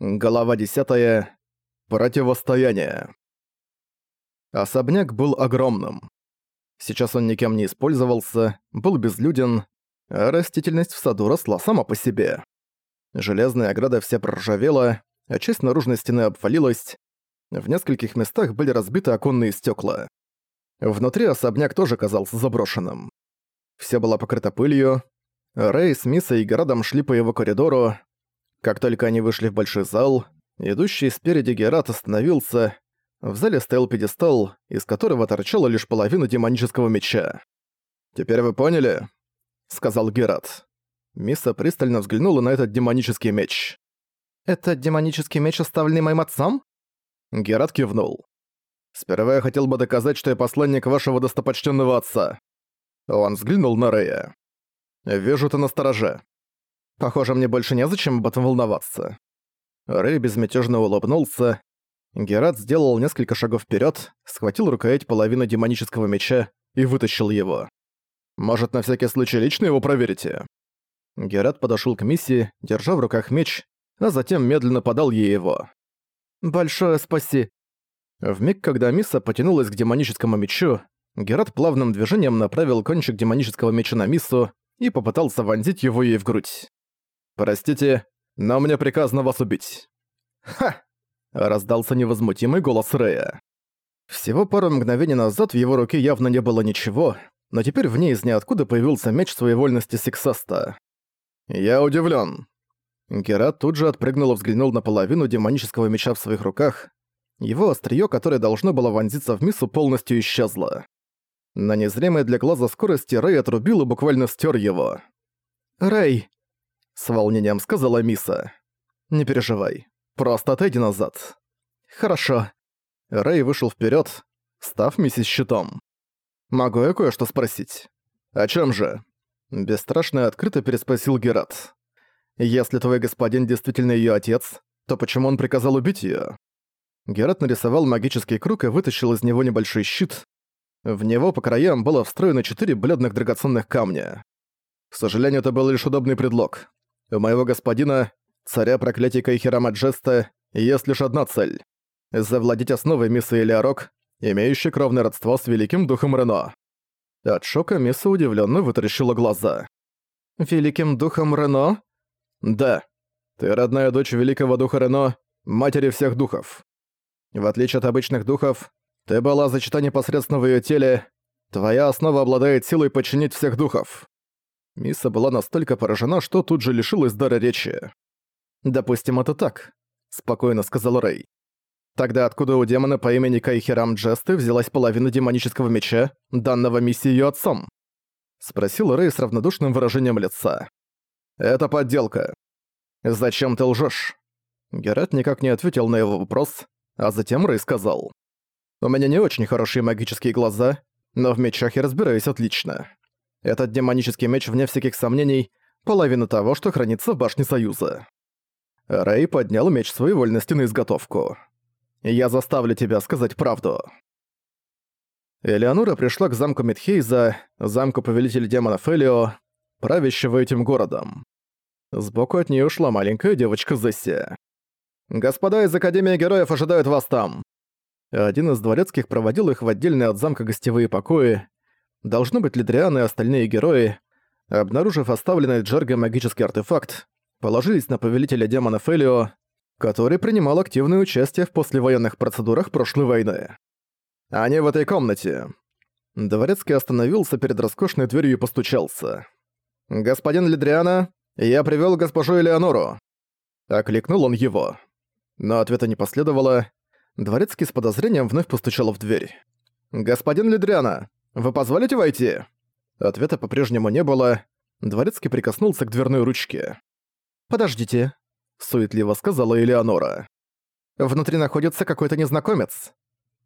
Голова 10. Противостояние. Особняк был огромным. Сейчас он никем не использовался, был безлюден, а растительность в саду росла сама по себе. Железная ограда вся проржавела, а часть наружной стены обвалилась. В нескольких местах были разбиты оконные стекла. Внутри особняк тоже казался заброшенным. Все было покрыто пылью. Рэй с Миссой и Градом шли по его коридору, как только они вышли в большой зал, идущий спереди Герат остановился. В зале стоял пьедестал, из которого торчала лишь половина демонического меча. «Теперь вы поняли?» — сказал Герат. Миса пристально взглянула на этот демонический меч. «Это демонический меч, оставленный моим отцом?» Герат кивнул. «Сперва я хотел бы доказать, что я посланник вашего достопочтенного отца». Он взглянул на Рэя. «Вижу, ты настороже. Похоже, мне больше незачем об этом волноваться. Рэй безмятежно улыбнулся. Герат сделал несколько шагов вперед, схватил рукоять половины демонического меча и вытащил его. «Может, на всякий случай лично его проверите?» Герат подошел к миссии, держа в руках меч, а затем медленно подал ей его. «Большое спаси!» В миг, когда Мисса потянулась к демоническому мечу, Герат плавным движением направил кончик демонического меча на Миссу и попытался вонзить его ей в грудь. «Простите, но мне приказано вас убить». «Ха!» — раздался невозмутимый голос Рэя. Всего пару мгновений назад в его руке явно не было ничего, но теперь в ней из ниоткуда появился меч своевольности Сиксаста. «Я удивлен. Герат тут же отпрыгнул и взглянул на половину демонического меча в своих руках. Его острие, которое должно было вонзиться в миссу, полностью исчезло. На незримой для глаза скорости Рэй отрубил и буквально стер его. «Рэй!» С волнением сказала Миса. «Не переживай. Просто отойди назад». «Хорошо». Рэй вышел вперед, став миссис щитом. «Могу я кое-что спросить?» «О чем же?» Бесстрашно и открыто переспросил Герат. «Если твой господин действительно ее отец, то почему он приказал убить ее? Герат нарисовал магический круг и вытащил из него небольшой щит. В него по краям было встроено четыре бледных драгоценных камня. К сожалению, это был лишь удобный предлог. У моего господина, царя проклятий Кайхерама Джеста, есть лишь одна цель — завладеть основой Миссы Элиарок, имеющей кровное родство с Великим Духом Рено. От шока Мисса удивленно вытаращила глаза. «Великим Духом Рено?» «Да. Ты родная дочь Великого Духа Рено, матери всех духов. В отличие от обычных духов, ты была зачата непосредственно в ее теле, твоя основа обладает силой подчинить всех духов. Миса была настолько поражена, что тут же лишилась дара речи. «Допустим, это так», — спокойно сказал Рэй. «Тогда откуда у демона по имени Кайхерам Джесты взялась половина демонического меча, данного миссией её отцом?» — спросил Рэй с равнодушным выражением лица. «Это подделка. Зачем ты лжёшь?» Герат никак не ответил на его вопрос, а затем Рэй сказал. «У меня не очень хорошие магические глаза, но в мечах я разбираюсь отлично. Этот демонический меч, вне всяких сомнений, половина того, что хранится в башне Союза. Рэй поднял меч своей вольности на изготовку. «Я заставлю тебя сказать правду». Элеонора пришла к замку Мидхейза, замку повелителя демонов Элио, правящего этим городом. Сбоку от нее ушла маленькая девочка Зесси. «Господа из Академии Героев ожидают вас там!» Один из дворецких проводил их в отдельные от замка гостевые покои, Должно быть, Лидриан и остальные герои, обнаружив оставленный Джерго магический артефакт, положились на повелителя демонов Элио, который принимал активное участие в послевоенных процедурах прошлой войны. Они в этой комнате. Дворецкий остановился перед роскошной дверью и постучался. «Господин Лидриана, я привёл госпожу Элеонору». Окликнул он его. Но ответа не последовало. Дворецкий с подозрением вновь постучал в дверь. «Господин Лидриана, «Вы позволите войти?» Ответа по-прежнему не было. Дворецкий прикоснулся к дверной ручке. «Подождите», — суетливо сказала Элеонора. «Внутри находится какой-то незнакомец».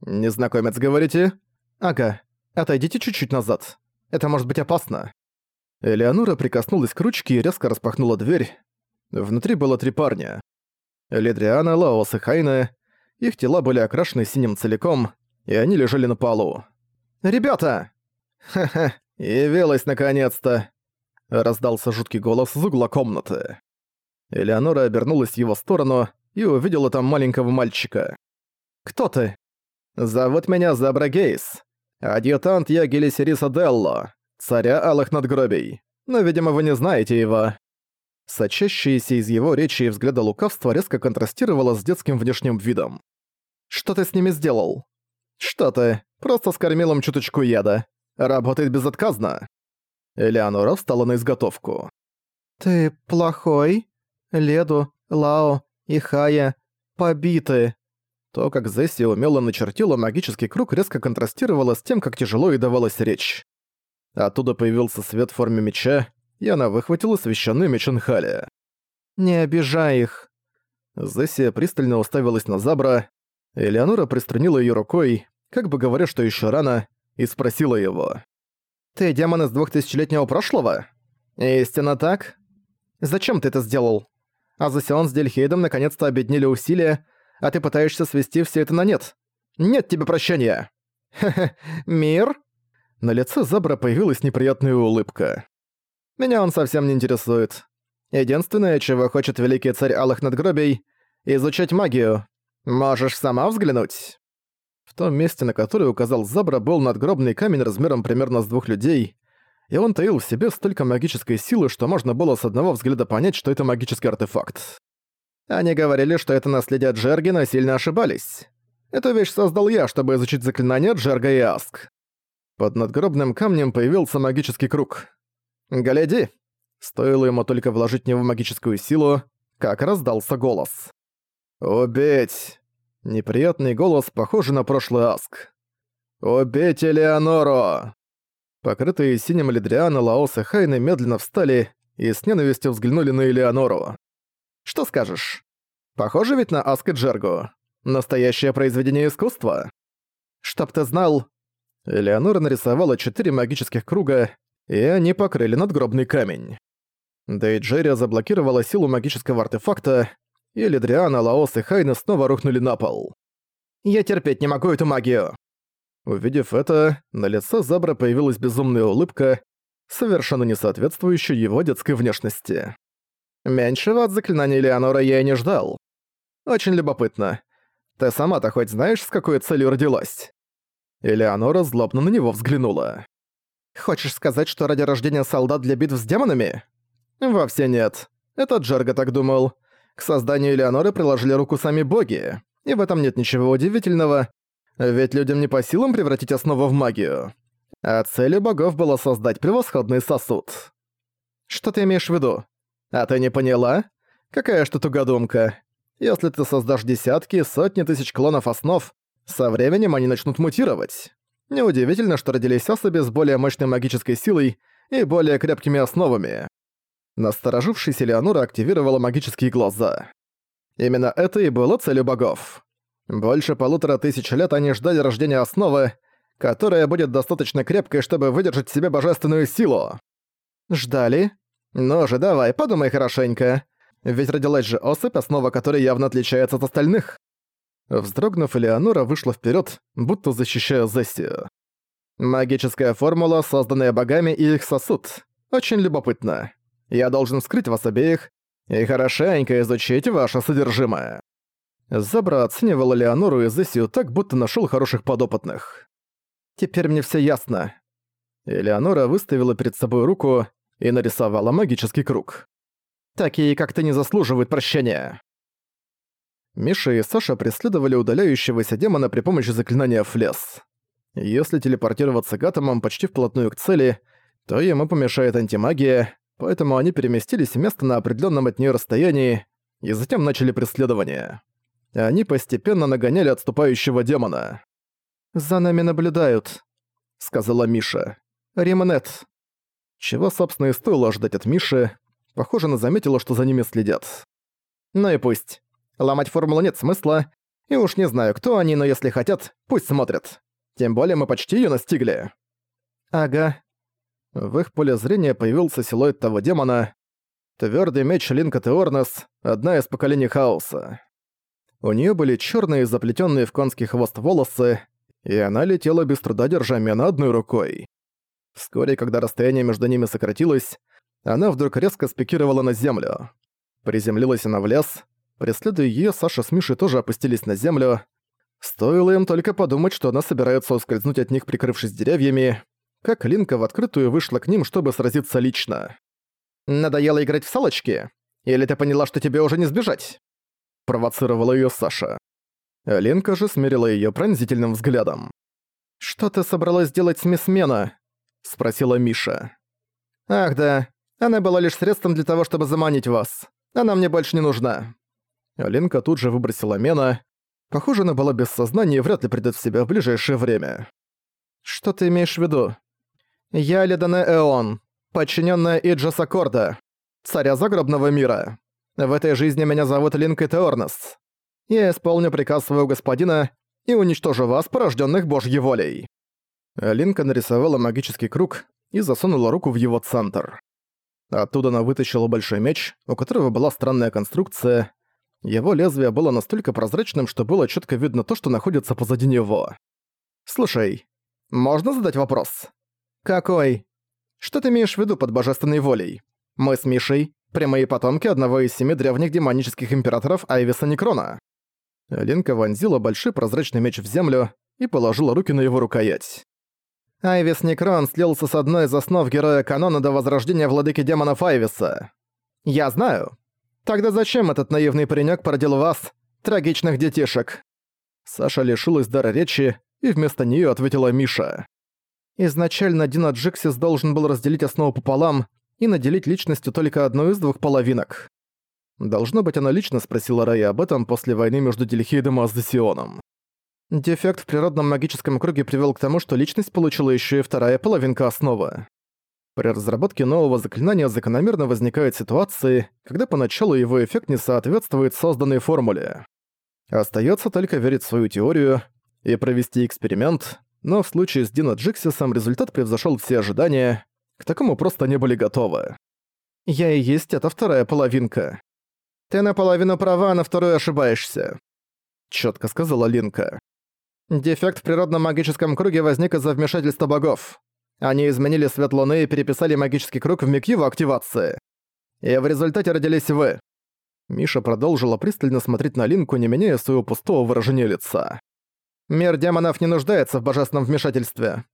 «Незнакомец, говорите?» «Ага. Отойдите чуть-чуть назад. Это может быть опасно». Элеонора прикоснулась к ручке и резко распахнула дверь. Внутри было три парня. Ледриана, Лаос и Хайна. Их тела были окрашены синим целиком, и они лежали на полу. «Ребята!» «Ха-ха, явилась наконец-то!» Раздался жуткий голос из угла комнаты. Элеонора обернулась в его сторону, и увидела там маленького мальчика. «Кто ты?» «Зовут меня Забра Гейс. Адъютант я Гелисериса Делло, царя Алых Надгробий. Но, видимо, вы не знаете его». Сочащееся из его речи и взгляда лукавства резко контрастировало с детским внешним видом. «Что ты с ними сделал?» «Что ты? Просто скормил им чуточку яда. Работает безотказно». Элеонора встала на изготовку. «Ты плохой? Леду, Лао и Хая побиты». То, как Зесси умело начертила магический круг, резко контрастировало с тем, как тяжело ей давалась речь. Оттуда появился свет в форме меча, и она выхватила священный меч Энхали. «Не обижай их». Зесси пристально уставилась на Забра. Элеонора приструнила её рукой, как бы говоря, что ещё рано, и спросила его. «Ты демон из двухтысячелетнего прошлого?» «Истинно так?» «Зачем ты это сделал? Азосион с Дельхейдом наконец-то объединили усилия, а ты пытаешься свести все это на нет. Нет тебе прощения. Хе-хе, мир? На лице Забра появилась неприятная улыбка. Меня он совсем не интересует. Единственное, чего хочет великий царь Алых Надгробий — изучать магию. Можешь сама взглянуть? В том месте, на которое указал Забра, был надгробный камень размером примерно с двух людей, и он таил в себе столько магической силы, что можно было с одного взгляда понять, что это магический артефакт. Они говорили, что это наследие Джерги, но сильно ошибались. Эту вещь создал я, чтобы изучить заклинания Джерга и Аск. Под надгробным камнем появился магический круг. «Гляди!» Стоило ему только вложить в него магическую силу, как раздался голос. «Убить!» Неприятный голос, похожий на прошлый Аск. «Убить Элеонору!» Покрытые синим Лидриана, Лаос и Хайны медленно встали и с ненавистью взглянули на Элеонору. Что скажешь? Похоже ведь на Аск и Джергу. Настоящее произведение искусства. Чтоб ты знал... Элеонора нарисовала четыре магических круга, и они покрыли надгробный камень. Дейджерия заблокировала силу магического артефакта, и Лидриана, Лаос и Хайна снова рухнули на пол. «Я терпеть не могу эту магию!» Увидев это, на лице Забра появилась безумная улыбка, совершенно не соответствующая его детской внешности. Меньшего от заклинания Леонора я и не ждал. Очень любопытно. Ты сама-то хоть знаешь, с какой целью родилась?» Элеонора злобно на него взглянула. «Хочешь сказать, что ради рождения солдат для битв с демонами?» «Вовсе нет. Это Джерга так думал. К созданию Элеоноры приложили руку сами боги. И в этом нет ничего удивительного, ведь людям не по силам превратить основу в магию. А целью богов было создать превосходный сосуд. Что ты имеешь в виду? А ты не поняла? Какая ж ты тугодумка. Если ты создашь десятки, сотни тысяч клонов основ, со временем они начнут мутировать. Неудивительно, что родились особи с более мощной магической силой и более крепкими основами. Насторожившись, Элеонора активировала магические глаза. Именно это и было целью богов. Больше полутора тысяч лет они ждали рождения основы, которая будет достаточно крепкой, чтобы выдержать в себе божественную силу. Ждали? Ну же, давай, подумай хорошенько. Ведь родилась же особь, основа которой явно отличается от остальных. Вздрогнув, Элеонора вышла вперед, будто защищая Зессию. Магическая формула, созданная богами и их сосуд. Очень любопытно. Я должен скрыть вас обеих и хорошенько изучить ваше содержимое. Забра оценивал Леонору и Зессию так, будто нашел хороших подопытных. Теперь мне все ясно. Элеонора выставила перед собой руку, и нарисовала магический круг. Такие, как ты, не заслуживают прощения. Миша и Саша преследовали удаляющегося демона при помощи заклинания «Флес». Если телепортироваться к атомам почти вплотную к цели, то ему помешает антимагия, поэтому они переместились в место на определенном от нее расстоянии и затем начали преследование. Они постепенно нагоняли отступающего демона. «За нами наблюдают», — сказала Миша. «Римонет, чего, собственно, и стоило ждать от Миши. Похоже, она заметила, что за ними следят. Ну и пусть. Ломать формулу нет смысла. И уж не знаю, кто они, но если хотят, пусть смотрят. Тем более мы почти её настигли. Ага. В их поле зрения появился силуэт того демона. Твёрдый меч Линка Теорнес, одна из поколений хаоса. У неё были чёрные, заплетённые в конский хвост волосы, и она летела без труда, держа мена одной рукой. Вскоре, когда расстояние между ними сократилось, она вдруг резко спикировала на землю. Приземлилась она в лес, Преследуя её, Саша с Мишей тоже опустились на землю. Стоило им только подумать, что она собирается ускользнуть от них, прикрывшись деревьями, как Линка в открытую вышла к ним, чтобы сразиться лично. «Надоело играть в салочки? Или ты поняла, что тебе уже не сбежать?» Провоцировала её Саша. Линка же смерила её пронзительным взглядом. «Что ты собралась делать с мисс Мена?» — спросила Миша. «Ах да, она была лишь средством для того, чтобы заманить вас. Она мне больше не нужна». Линка тут же выбросила Мена. Похоже, она была без сознания и вряд ли придет в себя в ближайшее время. «Что ты имеешь в виду?» «Я Ледане Эон, подчиненная Иджаса Корда, царя загробного мира. В этой жизни меня зовут Линка Теорнес. Я исполню приказ своего господина и уничтожу вас, порожденных Божьей волей». Линка нарисовала магический круг и засунула руку в его центр. Оттуда она вытащила большой меч, у которого была странная конструкция. Его лезвие было настолько прозрачным, что было четко видно то, что находится позади него. «Слушай, можно задать вопрос?» «Какой? Что ты имеешь в виду под божественной волей? Мы с Мишей — прямые потомки одного из семи древних демонических императоров Айвиса Некрона». Линка вонзила большой прозрачный меч в землю и положила руки на его рукоять. Айвис Некрон слился с одной из основ героя канона до возрождения владыки демонов Айвиса. Я знаю. Тогда зачем этот наивный паренёк породил вас, трагичных детишек? Саша лишилась дара речи, и вместо неё ответила Миша. Изначально Дина Джексис должен был разделить основу пополам и наделить личностью только одну из двух половинок. Должно быть, она лично спросила Рая об этом после войны между Дельхейдом и Аздесионом. Дефект в природном магическом круге привел к тому, что личность получила еще и вторая половинка основы. При разработке нового заклинания закономерно возникают ситуации, когда поначалу его эффект не соответствует созданной формуле. Остается только верить в свою теорию и провести эксперимент, но в случае с Дино Джиксисом результат превзошел все ожидания, к такому просто не были готовы. «Я и есть эта вторая половинка. Ты наполовину права, а на вторую ошибаешься», — четко сказала Линка. Дефект в природном магическом круге возник из-за вмешательства богов. Они изменили свет Луны и переписали магический круг в миг его активации. И в результате родились вы. Миша продолжила пристально смотреть на Линку, не меняя своего пустого выражения лица. «Мир демонов не нуждается в божественном вмешательстве.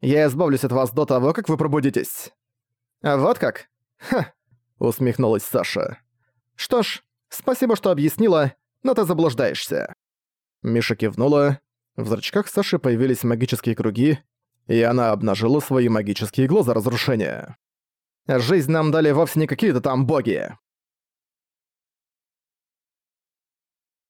Я избавлюсь от вас до того, как вы пробудитесь». «А вот как? Ха!» — усмехнулась Саша. «Что ж, спасибо, что объяснила, но ты заблуждаешься». Миша кивнула, в зрачках Саши появились магические круги, и она обнажила свои магические глаза разрушения. «Жизнь нам дали вовсе не какие-то там боги.